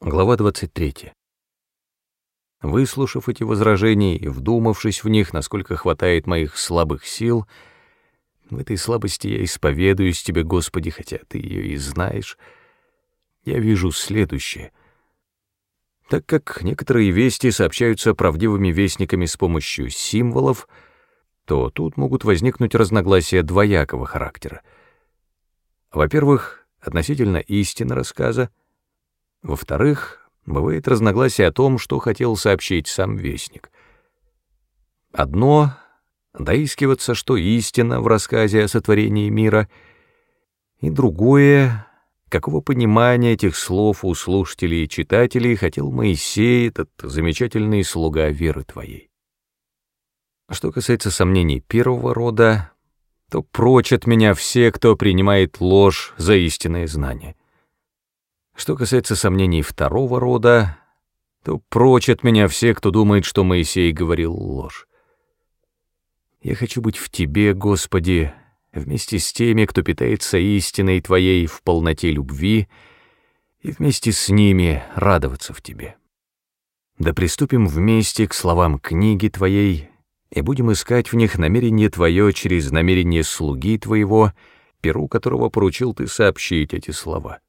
Глава 23. Выслушав эти возражения и вдумавшись в них, насколько хватает моих слабых сил, в этой слабости я исповедуюсь тебе, Господи, хотя ты ее и знаешь, я вижу следующее. Так как некоторые вести сообщаются правдивыми вестниками с помощью символов, то тут могут возникнуть разногласия двоякого характера. Во-первых, относительно истины рассказа, во-вторых, бывает разногласие о том, что хотел сообщить сам Вестник. Одно — доискиваться, что истина в рассказе о сотворении мира, и другое — какого понимания этих слов у слушателей и читателей хотел Моисей, этот замечательный слуга веры твоей. Что касается сомнений первого рода, то прочь от меня все, кто принимает ложь за истинное знание — что касается сомнений второго рода, то прочь от меня все, кто думает, что Моисей говорил ложь. Я хочу быть в Тебе, Господи, вместе с теми, кто питается истиной Твоей в полноте любви, и вместе с ними радоваться в Тебе. Да приступим вместе к словам книги Твоей и будем искать в них намерение Твое через намерение слуги Твоего, перу которого поручил Ты сообщить эти слова.